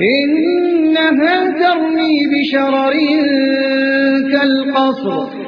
إنها ترمي بشرر كالقصر.